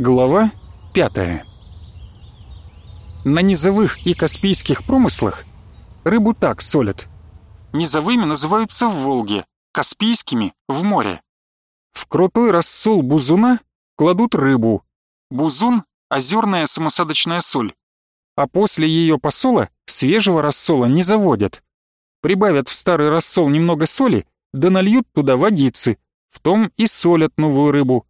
Глава 5. На низовых и каспийских промыслах рыбу так солят. Низовыми называются в Волге, каспийскими — в море. В крутой рассол бузуна кладут рыбу. Бузун — озерная самосадочная соль. А после ее посола свежего рассола не заводят. Прибавят в старый рассол немного соли, да нальют туда водицы, в том и солят новую рыбу.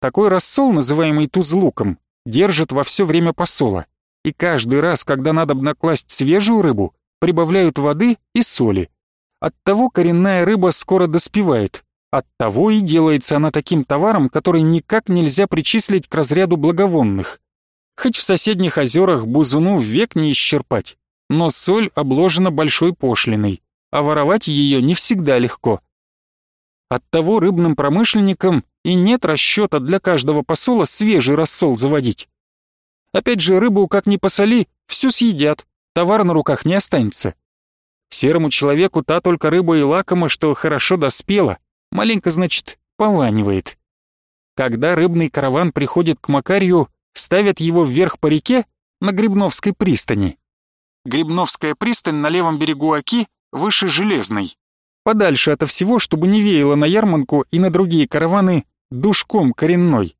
Такой рассол, называемый тузлуком, держат во все время посола, и каждый раз, когда надо накласть свежую рыбу, прибавляют воды и соли. Оттого коренная рыба скоро доспевает, оттого и делается она таким товаром, который никак нельзя причислить к разряду благовонных. Хоть в соседних озерах бузуну век не исчерпать, но соль обложена большой пошлиной, а воровать ее не всегда легко. Оттого рыбным промышленникам и нет расчета для каждого посола свежий рассол заводить. Опять же, рыбу как ни посоли, всю съедят, товар на руках не останется. Серому человеку та только рыба и лакома, что хорошо доспела, маленько, значит, пованивает. Когда рыбный караван приходит к Макарью, ставят его вверх по реке на Грибновской пристани. Грибновская пристань на левом берегу Оки, выше Железной. Подальше ото всего, чтобы не веяло на ярманку и на другие караваны душком коренной.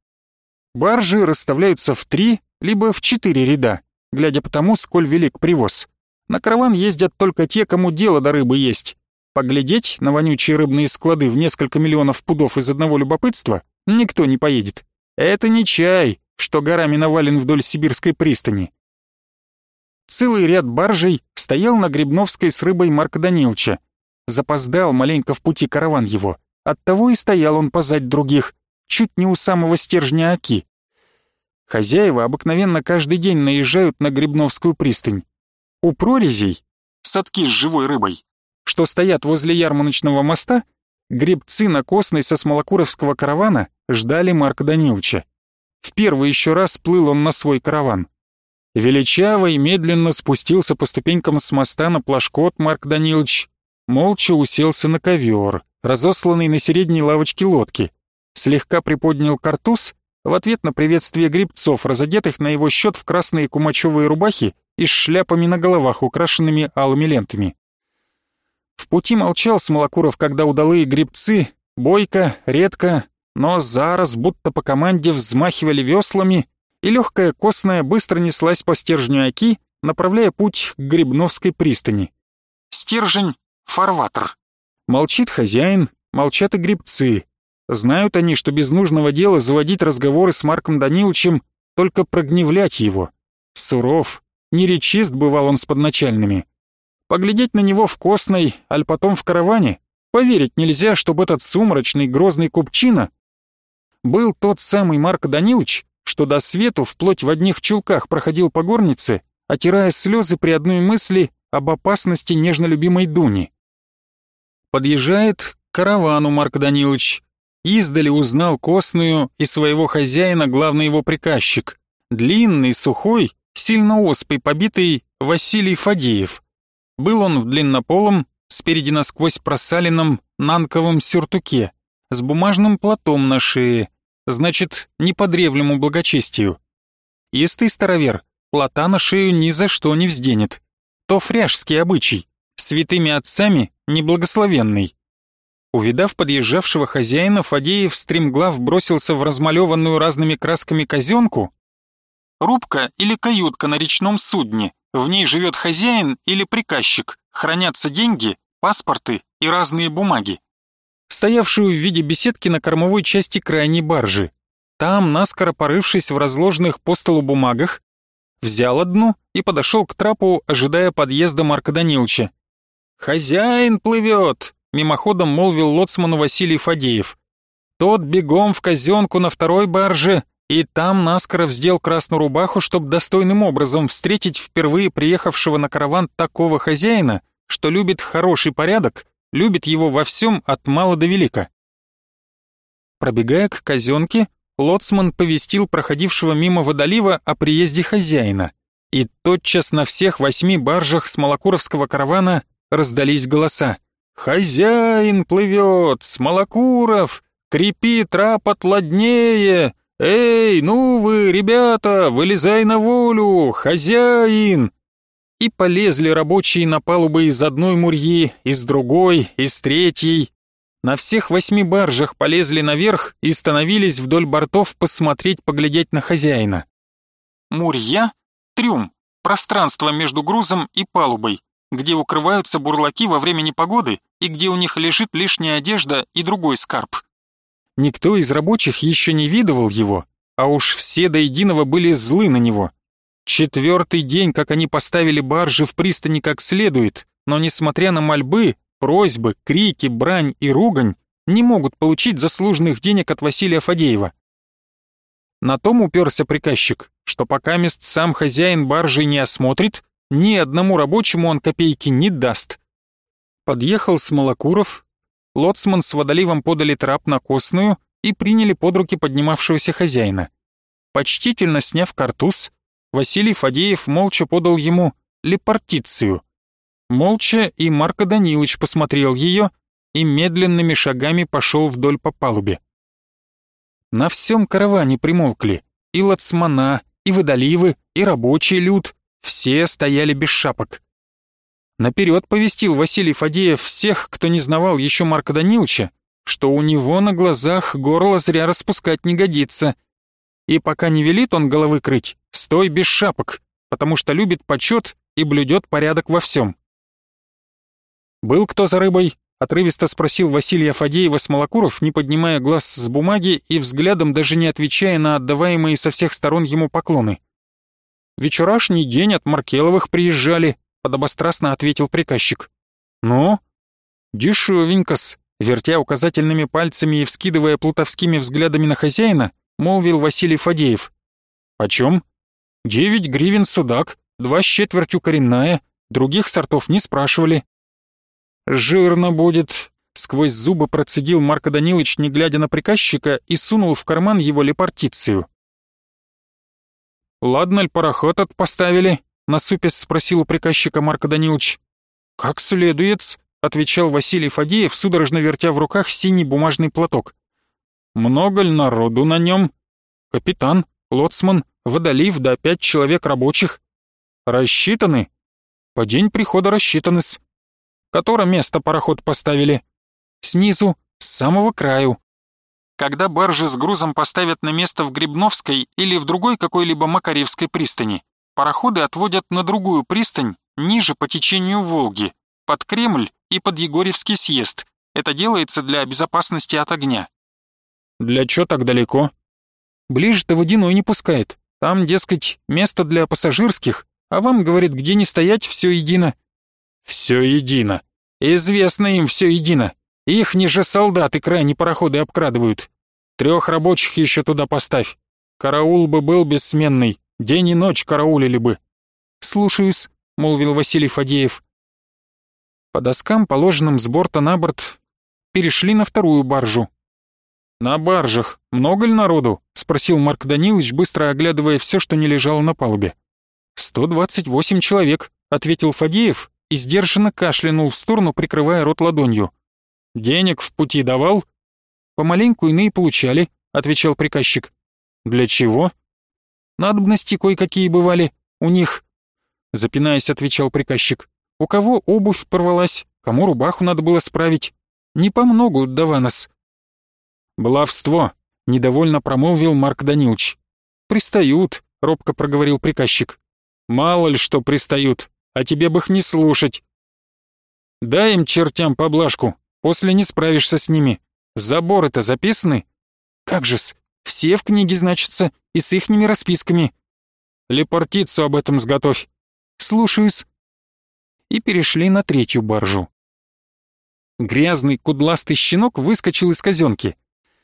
Баржи расставляются в три, либо в четыре ряда, глядя по тому, сколь велик привоз. На караван ездят только те, кому дело до рыбы есть. Поглядеть на вонючие рыбные склады в несколько миллионов пудов из одного любопытства никто не поедет. Это не чай, что горами навален вдоль сибирской пристани. Целый ряд баржей стоял на Грибновской с рыбой Марка Данилча. Запоздал маленько в пути караван его. Оттого и стоял он позать других, чуть не у самого стержня Оки. Хозяева обыкновенно каждый день наезжают на Грибновскую пристань. У прорезей, садки с живой рыбой, что стоят возле ярмарочного моста, гребцы на Костной со Смолокуровского каравана ждали Марка Даниловича. В первый еще раз плыл он на свой караван. Величаво и медленно спустился по ступенькам с моста на плашкот Марк Данилович, молча уселся на ковер, разосланный на средней лавочке лодки, слегка приподнял картуз в ответ на приветствие грибцов, разодетых на его счет в красные кумачевые рубахи и с шляпами на головах, украшенными алыми лентами. В пути молчал Смолокуров, когда удалые грибцы, бойко, редко, но зараз, будто по команде, взмахивали веслами, и легкая костная быстро неслась по стержню оки, направляя путь к Грибновской пристани. Стержень — фарватер. Молчит хозяин, молчат и грибцы, Знают они, что без нужного дела заводить разговоры с Марком Даниловичем, только прогневлять его. Суров, неречист бывал он с подначальными. Поглядеть на него в костной, аль потом в караване, поверить нельзя, чтобы этот сумрачный, грозный купчина был тот самый Марк Данилович, что до свету вплоть в одних чулках проходил по горнице, отирая слезы при одной мысли об опасности нежно любимой Дуни. Подъезжает к каравану Марк Данилович, Издали узнал костную и своего хозяина главный его приказчик. Длинный, сухой, сильно оспой побитый Василий Фадеев. Был он в длиннополом, спереди насквозь просаленном нанковом сюртуке, с бумажным платом на шее, значит, не по древнему благочестию. Истый старовер плата на шею ни за что не взденет. То фряжский обычай, святыми отцами неблагословенный. Увидав подъезжавшего хозяина, Фадеев стремглав бросился в размалеванную разными красками казенку. Рубка или каютка на речном судне, в ней живет хозяин или приказчик, хранятся деньги, паспорты и разные бумаги. Стоявшую в виде беседки на кормовой части крайней баржи. Там, наскоро порывшись в разложенных по столу бумагах, взял одну и подошел к трапу, ожидая подъезда Марка Даниловича. «Хозяин плывет!» мимоходом молвил лоцману Василий Фадеев. Тот бегом в казенку на второй барже, и там наскоро вздел красную рубаху, чтобы достойным образом встретить впервые приехавшего на караван такого хозяина, что любит хороший порядок, любит его во всем от мала до велика. Пробегая к казенке, лоцман повестил проходившего мимо водолива о приезде хозяина, и тотчас на всех восьми баржах с малокуровского каравана раздались голоса. «Хозяин плывет, Смолокуров! Крепи трап отладнее! «Эй, ну вы, ребята, вылезай на волю, хозяин!» И полезли рабочие на палубы из одной мурьи, из другой, из третьей. На всех восьми баржах полезли наверх и становились вдоль бортов посмотреть, поглядеть на хозяина. Мурья — трюм, пространство между грузом и палубой, где укрываются бурлаки во время непогоды и где у них лежит лишняя одежда и другой скарб. Никто из рабочих еще не видывал его, а уж все до единого были злы на него. Четвертый день, как они поставили баржи в пристани как следует, но несмотря на мольбы, просьбы, крики, брань и ругань, не могут получить заслуженных денег от Василия Фадеева. На том уперся приказчик, что пока мест сам хозяин баржи не осмотрит, ни одному рабочему он копейки не даст. Подъехал Смолокуров, лоцман с водоливом подали трап на костную и приняли под руки поднимавшегося хозяина. Почтительно сняв картуз, Василий Фадеев молча подал ему лепартицию. Молча и Марко Данилович посмотрел ее и медленными шагами пошел вдоль по палубе. На всем караване примолкли и лацмана, и водоливы, и рабочий люд, все стояли без шапок. Наперед повестил Василий Фадеев всех, кто не знавал еще Марка Даниловича, что у него на глазах горло зря распускать не годится. И пока не велит он головы крыть, стой без шапок, потому что любит почет и блюдет порядок во всем. «Был кто за рыбой?» — отрывисто спросил Василия Фадеева Смолокуров, не поднимая глаз с бумаги и взглядом даже не отвечая на отдаваемые со всех сторон ему поклоны. «Вечерашний день от Маркеловых приезжали», — подобострастно ответил приказчик. «Ну?» «Дешевенько-с», вертя указательными пальцами и вскидывая плутовскими взглядами на хозяина, молвил Василий Фадеев. «Почем?» «Девять гривен судак, два с четвертью коренная, других сортов не спрашивали». «Жирно будет», — сквозь зубы процедил Марко Данилович, не глядя на приказчика, и сунул в карман его лепартицию. «Ладно ль пароход от поставили?» — насупясь спросил у приказчика Марко Данилович. «Как следует», — отвечал Василий Фадеев, судорожно вертя в руках синий бумажный платок. «Много ли народу на нем?» «Капитан, лоцман, водолив да пять человек рабочих». «Рассчитаны?» «По день прихода рассчитаны-с». «Которое место пароход поставили?» «Снизу, с самого краю». Когда баржи с грузом поставят на место в Грибновской или в другой какой-либо Макаревской пристани, пароходы отводят на другую пристань ниже по течению Волги, под Кремль и под Егорьевский съезд. Это делается для безопасности от огня. Для чё так далеко? Ближе-то водяной не пускает. Там, дескать, место для пассажирских, а вам, говорит, где не стоять, все едино. Все едино. Известно им все едино. Их же солдаты крайне пароходы обкрадывают. Трех рабочих еще туда поставь. Караул бы был бессменный, день и ночь караулили бы. Слушаюсь, молвил Василий Фадеев. По доскам, положенным с борта на борт, перешли на вторую баржу. «На баржах много ли народу?» — спросил Марк Данилович, быстро оглядывая все, что не лежало на палубе. «Сто двадцать восемь человек», — ответил Фадеев и сдержанно кашлянул в сторону, прикрывая рот ладонью. Денег в пути давал? Помаленьку иные получали, отвечал приказчик. Для чего? Надобности кое-какие бывали у них. Запинаясь, отвечал приказчик. У кого обувь порвалась, кому рубаху надо было справить. Не помногу, Даванос. Баловство, недовольно промолвил Марк Данилович. Пристают, робко проговорил приказчик. Мало ли что пристают, а тебе бы их не слушать. Дай им чертям поблажку, После не справишься с ними. Заборы-то записаны? Как же-с, все в книге значатся и с ихними расписками. Лепортицу об этом сготовь. Слушаюсь. И перешли на третью баржу. Грязный кудластый щенок выскочил из казенки.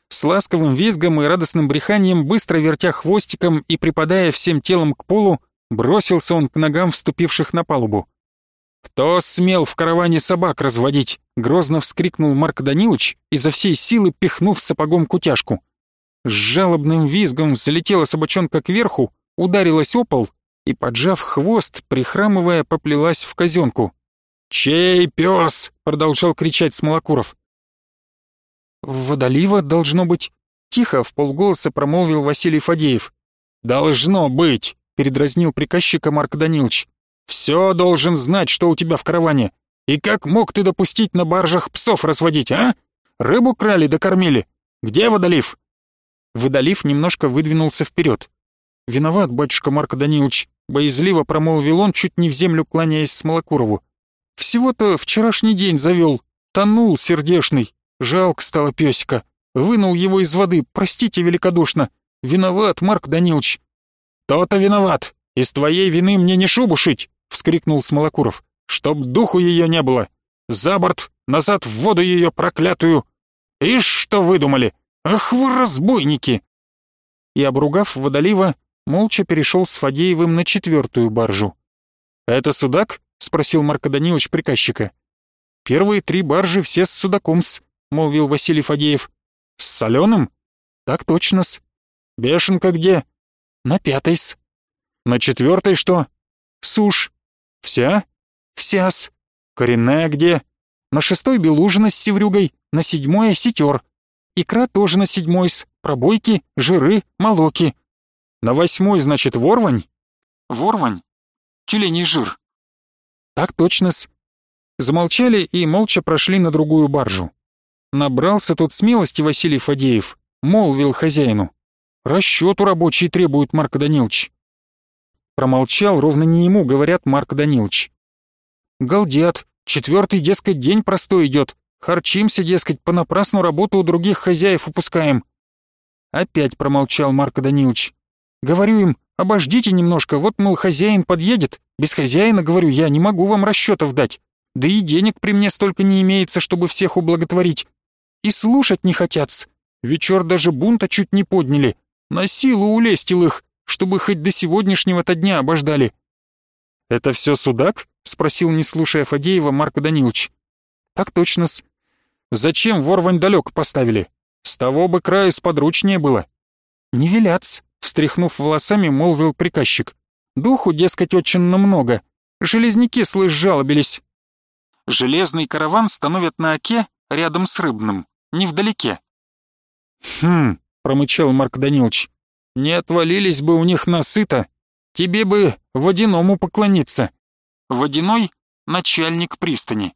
С ласковым визгом и радостным бреханием, быстро вертя хвостиком и припадая всем телом к полу, бросился он к ногам вступивших на палубу. «Кто смел в караване собак разводить?» — грозно вскрикнул Марк Данилович, изо всей силы пихнув сапогом кутяшку. С жалобным визгом залетела собачонка кверху, ударилась о пол и, поджав хвост, прихрамывая, поплелась в казенку. «Чей пес?» — продолжал кричать Смолокуров. «Водолива, должно быть», Тихо, в полголоса промолвил Василий Фадеев. «Должно быть!» — передразнил приказчика Марк Данилович. «Все должен знать, что у тебя в караване. И как мог ты допустить на баржах псов разводить, а? Рыбу крали да кормили. Где водолив?» Водолив немножко выдвинулся вперед. «Виноват, батюшка Марк Данилович», — боязливо промолвил он, чуть не в землю кланяясь Смолокурову. «Всего-то вчерашний день завел. Тонул сердешный. Жалко стало песика. Вынул его из воды, простите великодушно. Виноват, Марк Данилович». «То-то виноват. Из твоей вины мне не шубу шить!» — вскрикнул Смолокуров. «Чтоб духу ее не было! За борт, назад в воду ее проклятую! Ишь, что выдумали! Ах вы разбойники!» И, обругав водолива, молча перешел с Фадеевым на четвертую баржу. «Это судак?» — спросил Марко Данилович приказчика. «Первые три баржи все с судаком-с», — молвил Василий Фадеев. «С соленым?» «Так точно-с». «Бешенка где?» «На пятой-с». «На четвертой что?» «Сушь». «Вся?» «Вся-с». «Коренная где?» «На шестой белужина с севрюгой, на седьмой осетер. Икра тоже на седьмой-с, пробойки, жиры, молоки». «На восьмой, значит, ворвань?» «Ворвань? Тюленей жир». «Так точно-с». Замолчали и молча прошли на другую баржу. Набрался тут смелости Василий Фадеев, молвил хозяину. «Расчету рабочий требует Марк Данилович». Промолчал, ровно не ему, говорят Марк Данилович. «Галдят, четвертый, дескать, день простой идет. Харчимся, дескать, понапрасну работу у других хозяев упускаем». Опять промолчал Марк Данилович. Говорю им, обождите немножко, вот, мол, хозяин подъедет. Без хозяина, говорю, я не могу вам расчетов дать. Да и денег при мне столько не имеется, чтобы всех ублаготворить. И слушать не хотят -с. Вечер даже бунта чуть не подняли. На силу улестил их, чтобы хоть до сегодняшнего-то дня обождали. «Это все судак?» — спросил, не слушая Фадеева, Марк Данилович. «Так точно-с. Зачем ворвань далек поставили? С того бы края сподручнее было». «Не велят встряхнув волосами, молвил приказчик. «Духу, дескать, очень много. Железняки, слышь, жалобились». Железный караван становят на оке рядом с рыбным, невдалеке. «Хм», — промычал Марк Данилович, — «не отвалились бы у них насыто, тебе бы водяному поклониться». Водяной — начальник пристани.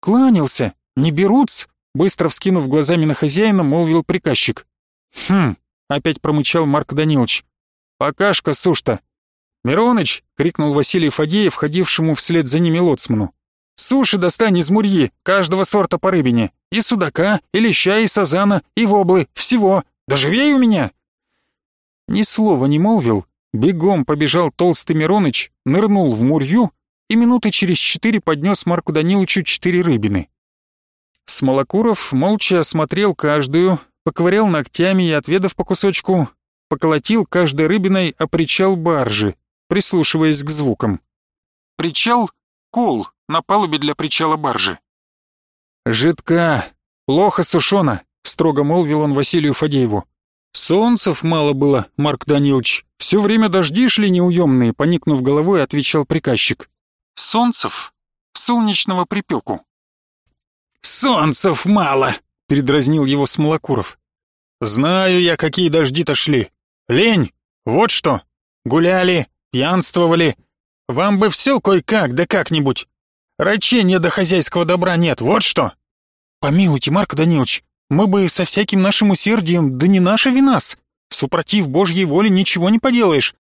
«Кланялся, не берутся», — быстро вскинув глазами на хозяина, молвил приказчик. «Хм», опять промычал Марк Данилович. «Покашка, сушта!» «Мироныч!» — крикнул Василий Фадеев, ходившему вслед за ними лоцману. «Суши достань из мурьи, каждого сорта по рыбине. И судака, и леща, и сазана, и воблы, всего. Да живей у меня!» Ни слова не молвил, бегом побежал толстый Мироныч, нырнул в мурью и минуты через четыре поднес Марку Даниловичу четыре рыбины. Смолокуров молча осмотрел каждую, поковырял ногтями и, отведав по кусочку, поколотил каждой рыбиной о причал баржи, прислушиваясь к звукам. Причал — кол на палубе для причала баржи. «Жидка, плохо сушено», — строго молвил он Василию Фадееву. «Солнцев мало было, Марк Данилович. Все время дожди шли неуемные», — поникнув головой, отвечал приказчик. «Солнцев? Солнечного припеку». «Солнцев мало», — передразнил его Смолокуров. «Знаю я, какие дожди-то шли. Лень, вот что. Гуляли, пьянствовали. Вам бы все кое-как, да как-нибудь. Рачения до хозяйского добра нет, вот что». «Помилуйте, Марк Данилович, мы бы со всяким нашим усердием, да не наша вина-с. Супротив Божьей воли ничего не поделаешь».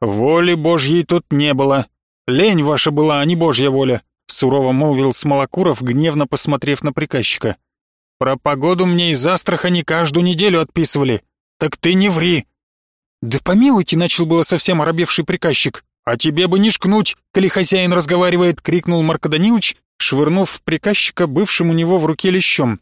«Воли Божьей тут не было. Лень ваша была, а не Божья воля», — сурово молвил Смолокуров, гневно посмотрев на приказчика. Про погоду мне из Астрахани каждую неделю отписывали. Так ты не ври. Да помилуйте, начал было совсем оробевший приказчик. А тебе бы не шкнуть, коли хозяин разговаривает, крикнул Марко Данилович, швырнув приказчика бывшим у него в руке лещом.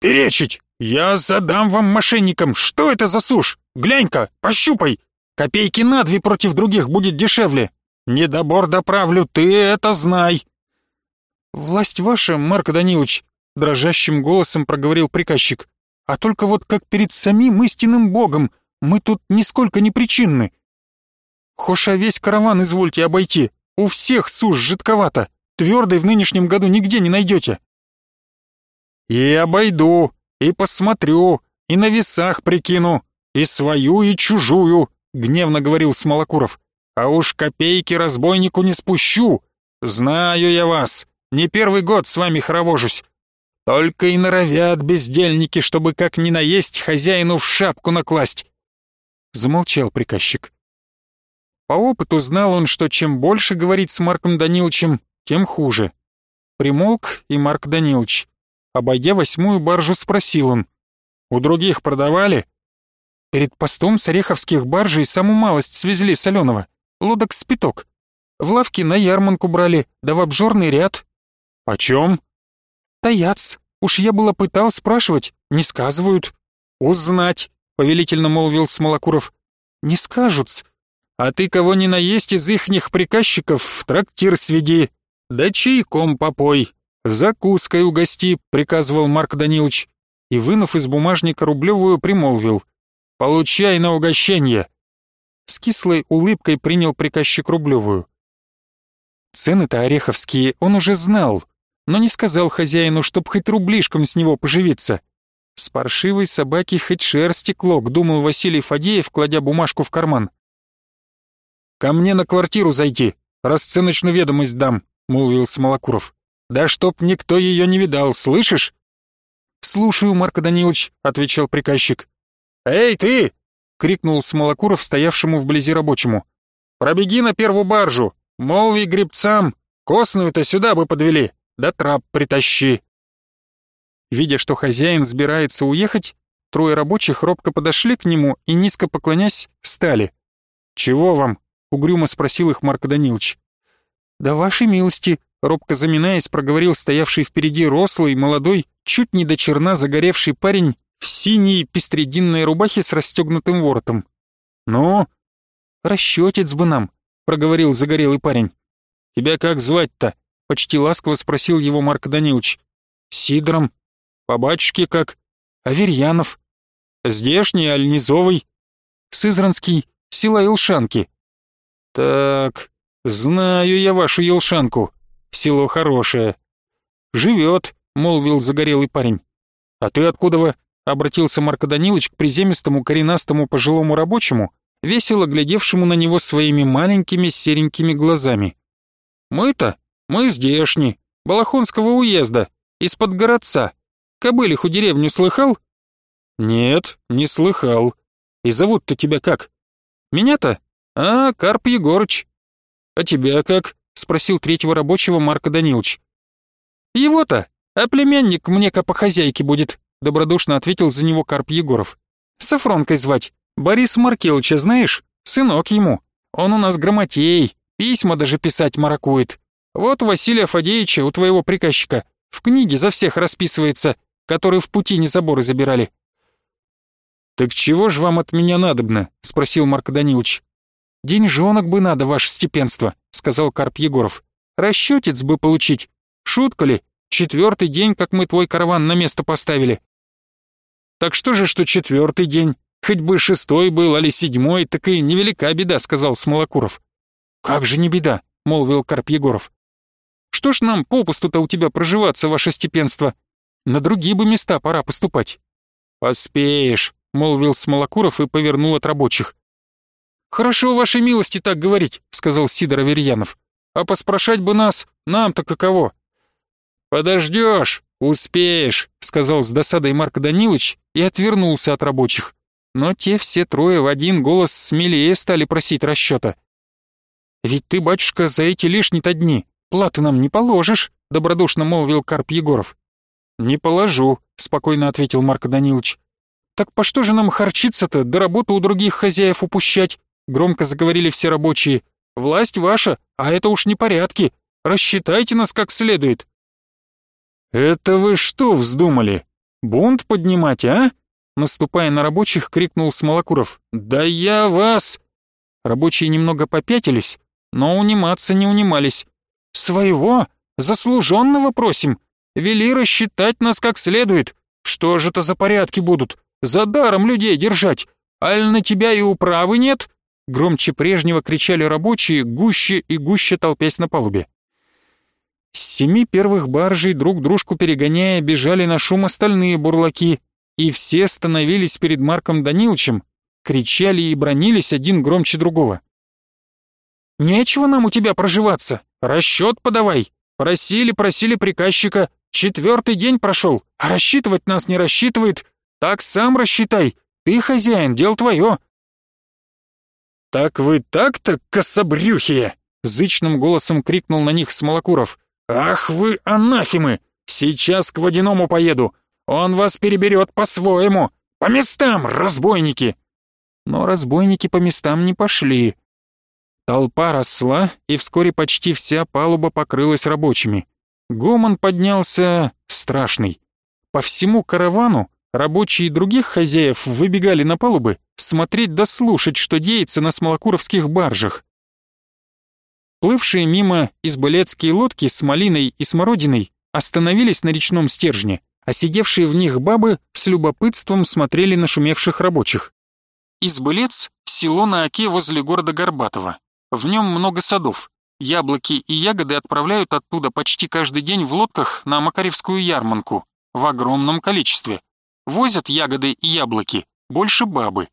«Перечить! Я задам вам, мошенникам! Что это за сушь? Глянь-ка, пощупай! Копейки на две против других будет дешевле! Недобор доправлю, ты это знай!» «Власть ваша, Марко Данилович, дрожащим голосом проговорил приказчик. А только вот как перед самим истинным богом, мы тут нисколько не причинны. Хоша весь караван извольте обойти, у всех суш жидковато, твердой в нынешнем году нигде не найдете. И обойду, и посмотрю, и на весах прикину, и свою, и чужую», — гневно говорил Смолокуров. «А уж копейки разбойнику не спущу. Знаю я вас, не первый год с вами хоровожусь. Только и норовят бездельники, чтобы как ни наесть хозяину в шапку накласть». Замолчал приказчик. По опыту знал он, что чем больше говорить с Марком Даниловичем, тем хуже. Примолк и Марк Данилович. Обойдя восьмую баржу, спросил он. «У других продавали?» Перед постом с ореховских баржей саму малость свезли соленого. Лодок с пяток. В лавке на ярманку брали, да в обжорный ряд. «Почем?» «Таяц. Уж я было пытал спрашивать, не сказывают». «Узнать», — повелительно молвил Смолокуров. «Не скажут-с. А ты кого ни наесть из ихних приказчиков в трактир сведи, да чайком попой, закуской угости», — приказывал Марк Данилович и, вынув из бумажника рублевую, примолвил. «Получай на угощение!» С кислой улыбкой принял приказчик рублевую. Цены-то ореховские он уже знал, но не сказал хозяину, чтоб хоть рублишком с него поживиться. С паршивой собаки хоть шерсти клок, думал Василий Фадеев, кладя бумажку в карман. «Ко мне на квартиру зайти, расценочную ведомость дам», — молвил Смолокуров. «Да чтоб никто ее не видал, слышишь?» «Слушаю, Марко Данилович», — отвечал приказчик. «Эй, ты!» — крикнул Смолокуров стоявшему вблизи рабочему. «Пробеги на первую баржу, молви гребцам, костную-то сюда бы подвели, да трап притащи». Видя, что хозяин сбирается уехать, трое рабочих робко подошли к нему и, низко поклонясь, стали. «Чего вам?» — угрюмо спросил их Марко Данилович. «Да вашей милости», — робко заминаясь, проговорил стоявший впереди рослый, молодой, чуть не до черна загоревший парень в синей пестрединной рубахе с расстегнутым воротом. «Ну?» «Расчетец бы нам», — проговорил загорелый парень. «Тебя как звать-то?» — почти ласково спросил его Марк Данилович. «Сидором. По батюшке как?» «Аверьянов». «Здешний, аль низовый?» «Сызранский, села Илшанки». «Так, знаю я вашу Елшанку. Село хорошее». «Живет», — молвил загорелый парень. «А ты откуда вы?» — обратился Марко Данилович к приземистому коренастому пожилому рабочему, весело глядевшему на него своими маленькими серенькими глазами. «Мы-то? Мы здешние, Балахонского уезда, из-под городца. Кобылиху деревню слыхал?» «Нет, не слыхал. И зовут-то тебя как?» «Меня-то? А, Карп Егорыч». «А тебя как?» — спросил третьего рабочего Марко Данилович. «Его-то? А племянник мне-ка по хозяйке будет», — добродушно ответил за него Карп Егоров. «Сафронкой звать. Борис Маркелыча знаешь? Сынок ему. Он у нас грамотей, письма даже писать маракует. Вот Василия Фадеевича, у твоего приказчика, в книге за всех расписывается, которые в пути не заборы забирали». «Так чего ж вам от меня надобно?» — спросил Марк Данилович. «Деньжонок бы надо, ваше степенство», — сказал Карп Егоров. «Расчетец бы получить. Шутка ли? Четвертый день, как мы твой караван на место поставили». «Так что же, что четвертый день? Хоть бы шестой был, али седьмой, так и невелика беда», — сказал Смолокуров. «Как же не беда?» — молвил Карп Егоров. «Что ж нам попусту-то у тебя проживаться, ваше степенство? На другие бы места пора поступать». «Поспеешь», — молвил Смолокуров и повернул от рабочих. «Хорошо, вашей милости так говорить», — сказал Сидор Аверьянов. «А поспрашать бы нас, нам-то каково?» «Подождешь, успеешь», — сказал с досадой Марк Данилович и отвернулся от рабочих. Но те все трое в один голос смелее стали просить расчета. «Ведь ты, батюшка, за эти лишние-то дни платы нам не положишь», — добродушно молвил Карп Егоров. «Не положу», — спокойно ответил Марк Данилович. «Так по что же нам харчиться-то, да работу у других хозяев упущать?» Громко заговорили все рабочие. «Власть ваша, а это уж не порядки. Рассчитайте нас как следует». «Это вы что вздумали? Бунт поднимать, а?» Наступая на рабочих, крикнул Смолокуров. «Да я вас!» Рабочие немного попятились, но униматься не унимались. «Своего? Заслуженного просим! Вели рассчитать нас как следует! Что же это за порядки будут? За даром людей держать! Аль на тебя и управы нет?» Громче прежнего кричали рабочие, гуще и гуще толпясь на палубе. С семи первых баржей, друг дружку перегоняя, бежали на шум остальные бурлаки, и все становились перед Марком Даниловичем, кричали и бронились один громче другого. «Нечего нам у тебя проживаться, расчет подавай. Просили, просили приказчика, четвертый день прошел, а рассчитывать нас не рассчитывает. Так сам рассчитай, ты хозяин, дел твое». «Так вы так-то, кособрюхие!» — зычным голосом крикнул на них Смолокуров. «Ах вы, анафимы! Сейчас к водяному поеду, он вас переберет по-своему, по местам, разбойники!» Но разбойники по местам не пошли. Толпа росла, и вскоре почти вся палуба покрылась рабочими. Гомон поднялся страшный. По всему каравану рабочие других хозяев выбегали на палубы смотреть да слушать, что деется на смолокуровских баржах. Плывшие мимо избылецкие лодки с малиной и смородиной остановились на речном стержне, а сидевшие в них бабы с любопытством смотрели на шумевших рабочих. Избылец — село на оке возле города Горбатова. В нем много садов. Яблоки и ягоды отправляют оттуда почти каждый день в лодках на Макаревскую ярмарку. В огромном количестве. Возят ягоды и яблоки. Больше бабы.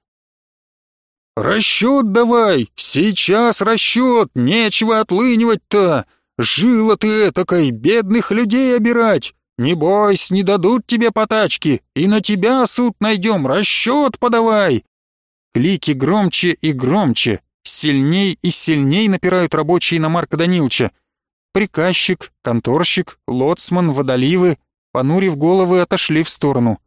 «Расчет давай! Сейчас расчет! Нечего отлынивать-то! Жила ты этакой, бедных людей обирать! Не бойся, не дадут тебе по тачке, и на тебя суд найдем, расчет подавай!» Клики громче и громче, Сильней и сильней напирают рабочие на Марка Даниловича. Приказчик, конторщик, лоцман, водоливы, понурив головы, отошли в сторону.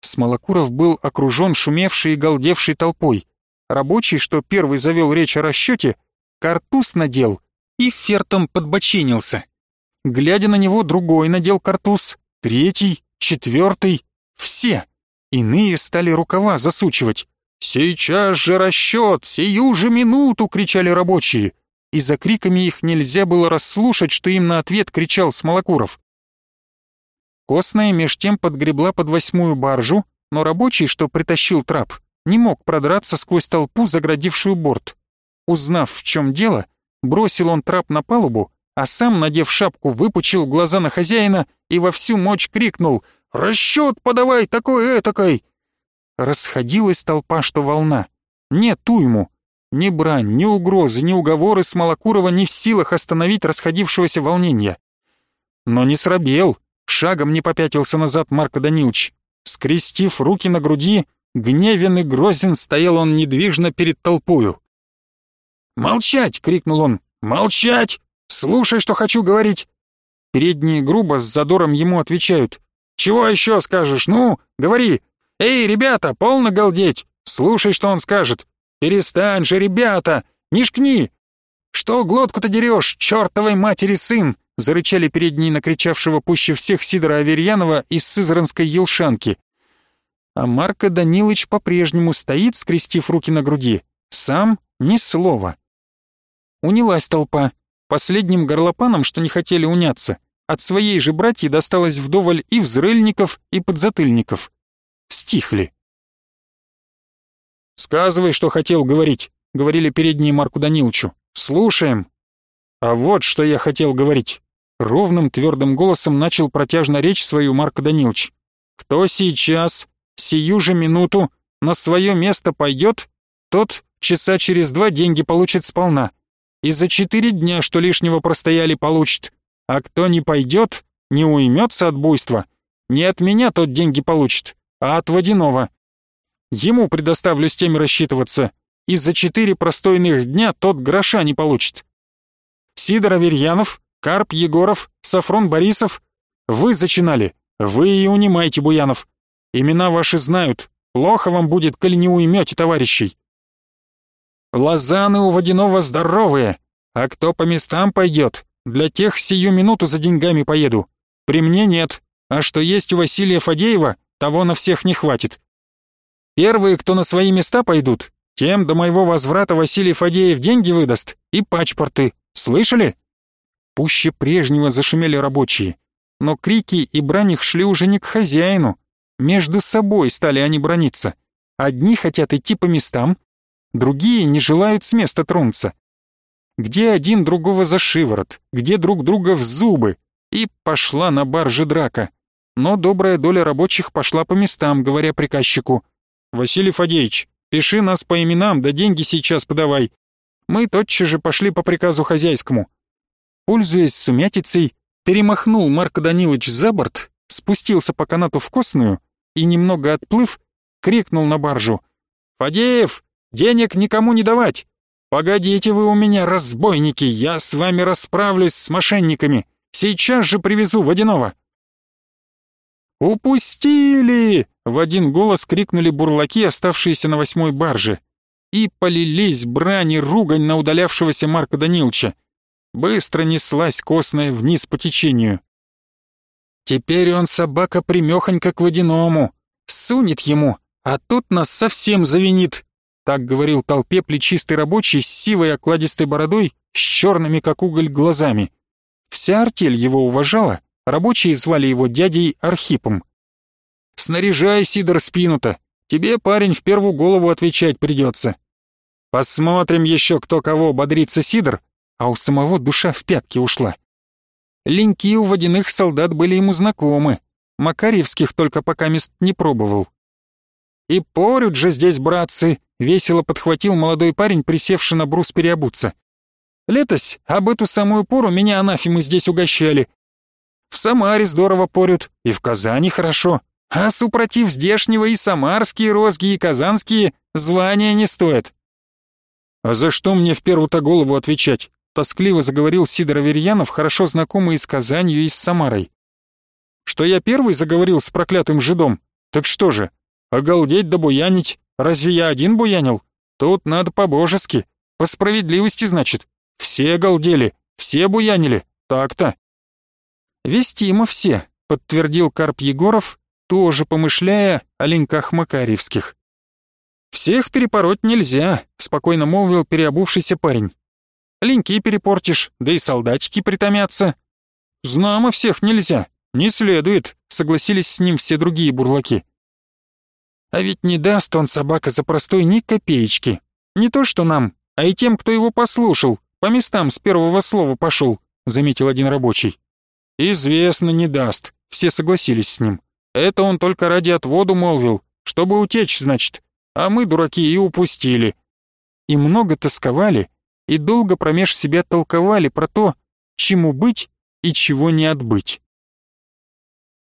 Смолокуров был окружен шумевшей и галдевшей толпой. Рабочий, что первый завел речь о расчете, картуз надел и фертом подбочинился. Глядя на него, другой надел картуз, третий, четвертый, все. Иные стали рукава засучивать. «Сейчас же расчет! Сию же минуту!» — кричали рабочие. И за криками их нельзя было расслушать, что им на ответ кричал Смолокуров. Костная меж тем подгребла под восьмую баржу, но рабочий, что притащил трап, не мог продраться сквозь толпу, заградившую борт. Узнав, в чем дело, бросил он трап на палубу, а сам, надев шапку, выпучил глаза на хозяина и во всю мощь крикнул «Расчет подавай такой-этакой!» Расходилась толпа, что волна. Нет уйму. Ни брань, ни угрозы, ни уговоры Смолокурова не в силах остановить расходившегося волнения. Но не срабел, шагом не попятился назад Марко Данилович. Скрестив руки на груди, гневен и грозен стоял он недвижно перед толпою. «Молчать!» — крикнул он. «Молчать! Слушай, что хочу говорить!» Передние грубо с задором ему отвечают. «Чего еще скажешь? Ну, говори! «Эй, ребята, полно галдеть! Слушай, что он скажет! Перестань же, ребята! Не шкни! Что глотку-то дерешь, чертовой матери сын!» зарычали передние накричавшего пуще всех Сидора Аверьянова из Сызранской Елшанки. А Марко Данилыч по-прежнему стоит, скрестив руки на груди. Сам ни слова. Унялась толпа. Последним горлопанам, что не хотели уняться, от своей же братьи досталось вдоволь и взрыльников, и подзатыльников стихли. «Сказывай, что хотел говорить», — говорили передние Марку Даниловичу. «Слушаем». «А вот что я хотел говорить». Ровным твердым голосом начал протяжно речь свою Марк Данилович. «Кто сейчас, сию же минуту, на свое место пойдет, тот часа через два деньги получит сполна. И за четыре дня, что лишнего простояли, получит. А кто не пойдет, не уймется от буйства. Не от меня тот деньги получит, а от водяного. Ему предоставлю с теми рассчитываться, и за четыре простойных дня тот гроша не получит. Сидор Аверьянов, Карп Егоров, Сафрон Борисов, вы зачинали, вы и унимайте, Буянов. Имена ваши знают, плохо вам будет, коли не уймете товарищей. Лозаны у водяного здоровые, а кто по местам пойдет, для тех сию минуту за деньгами поеду. При мне нет, а что есть у Василия Фадеева, того на всех не хватит. Первые, кто на свои места пойдут, тем до моего возврата Василий Фадеев деньги выдаст и пачпорты. Слышали? Пуще прежнего зашумели рабочие, но крики и брань их шли уже не к хозяину. Между собой стали они брониться. Одни хотят идти по местам, другие не желают с места тронуться. Где один другого за шиворот, где друг друга в зубы, и пошла на барже драка. но добрая доля рабочих пошла по местам, говоря приказчику. «Василий Фадеевич, пиши нас по именам, да деньги сейчас подавай». Мы тотчас же пошли по приказу хозяйскому. Пользуясь сумятицей, перемахнул Марко Данилович за борт, спустился по канату в косную и, немного отплыв, крикнул на баржу. «Фадеев, денег никому не давать! Погодите вы у меня, разбойники, я с вами расправлюсь с мошенниками! Сейчас же привезу водяного!» «Упустили!» — в один голос крикнули бурлаки, оставшиеся на восьмой барже. И полились брани ругань на удалявшегося Марка Данилча. Быстро неслась костная вниз по течению. Теперь он собака примехонька к водяному. Сунет ему, а тут нас совсем завинит. Так говорил толпе плечистый рабочий с сивой окладистой бородой, с черными как уголь глазами. Вся артель его уважала, Рабочие звали его дядей Архипом. «Снаряжай, Сидор, спину-то. Тебе, парень, в первую голову отвечать придется. Посмотрим еще кто кого, бодрится Сидор, а у самого душа в пятки ушла. Леньки у водяных солдат были ему знакомы, Макарьевских только пока мест не пробовал. «И порют же здесь, братцы!» — весело подхватил молодой парень, присевший на брус переобуться. «Летось, об эту самую пору меня анафимы здесь угощали, в Самаре здорово порют, и в Казани хорошо. А супротив здешнего и самарские розги, и казанские звания не стоят. «А за что мне в первую-то голову отвечать?» Тоскливо заговорил Сидор Аверьянов, хорошо знакомый и с Казанью, и с Самарой. «Что я первый заговорил с проклятым жидом? Так что же, оголдеть да буянить? Разве я один буянил? Тут надо по-божески, по справедливости, значит. Все оголдели, все буянили, так-то». «Вестимо все», — подтвердил Карп Егоров, тоже помышляя о леньках Макарьевских. «Всех перепороть нельзя», — спокойно молвил переобувшийся парень. «Леньки перепортишь, да и солдатики притомятся». «Знамо всех нельзя, не следует», — согласились с ним все другие бурлаки. «А ведь не даст он, собака, за простой ни копеечки. Не то что нам, а и тем, кто его послушал, по местам с первого слова пошел», — заметил один рабочий. «Известно, не даст», — все согласились с ним. «Это он только ради отводу молвил, чтобы утечь, значит, а мы, дураки, и упустили». И много тосковали, и долго промеж себя толковали про то, чему быть и чего не отбыть.